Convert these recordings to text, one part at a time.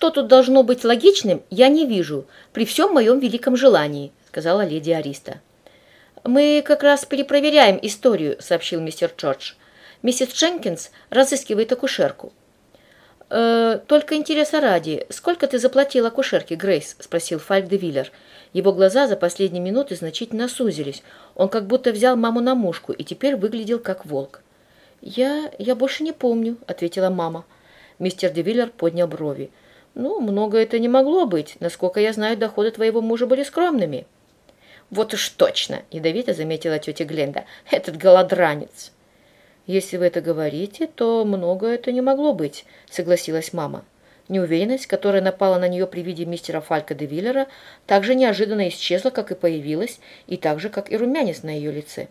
что тут должно быть логичным, я не вижу, при всем моем великом желании», — сказала леди Ариста. «Мы как раз перепроверяем историю», — сообщил мистер Джордж. «Миссис Дженкинс разыскивает акушерку». «Э, «Только интереса ради, сколько ты заплатил акушерке, Грейс?» — спросил Фальк де Виллер. Его глаза за последние минуты значительно сузились. Он как будто взял маму на мушку и теперь выглядел как волк. «Я... я больше не помню», — ответила мама. Мистер де Виллер поднял брови. «Ну, много это не могло быть. Насколько я знаю, доходы твоего мужа были скромными». «Вот уж точно!» – ядовито заметила тетя Гленда. «Этот голодранец!» «Если вы это говорите, то много это не могло быть», – согласилась мама. Неуверенность, которая напала на нее при виде мистера Фалька де Виллера, так же неожиданно исчезла, как и появилась, и так же, как и румянец на ее лице.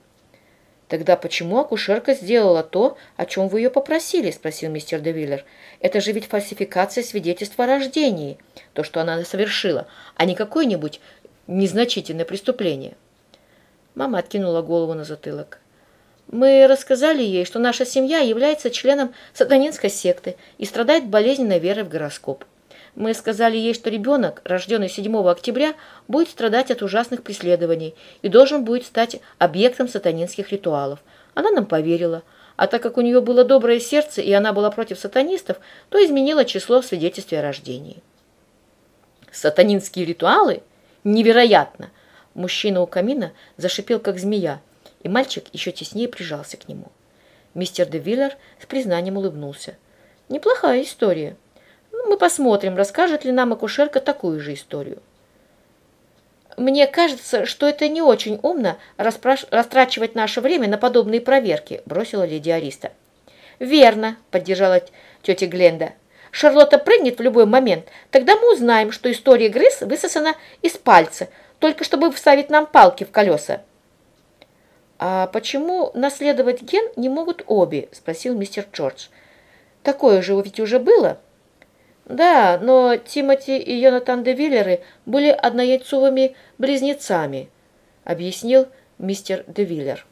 «Тогда почему акушерка сделала то, о чем вы ее попросили?» – спросил мистер де Виллер. «Это же ведь фальсификация свидетельства о рождении, то, что она совершила, а не какой-нибудь незначительное преступление. Мама откинула голову на затылок. Мы рассказали ей, что наша семья является членом сатанинской секты и страдает болезненной верой в гороскоп. Мы сказали ей, что ребенок, рожденный 7 октября, будет страдать от ужасных преследований и должен будет стать объектом сатанинских ритуалов. Она нам поверила, а так как у нее было доброе сердце и она была против сатанистов, то изменила число в свидетельстве о рождении. «Сатанинские ритуалы?» Невероятно! Мужчина у камина зашипел, как змея, и мальчик еще теснее прижался к нему. Мистер де Виллер с признанием улыбнулся. «Неплохая история. Мы посмотрим, расскажет ли нам акушерка такую же историю». «Мне кажется, что это не очень умно расспраш... растрачивать наше время на подобные проверки», бросила леди Ариста. «Верно», — поддержала тетя Гленда. Шарлотта прыгнет в любой момент, тогда мы узнаем, что история грыз высосана из пальца, только чтобы вставить нам палки в колеса. «А почему наследовать ген не могут обе?» – спросил мистер Джордж. «Такое же ведь уже было?» «Да, но Тимоти и Йонатан де Виллеры были однояйцовыми близнецами», – объяснил мистер де Виллер.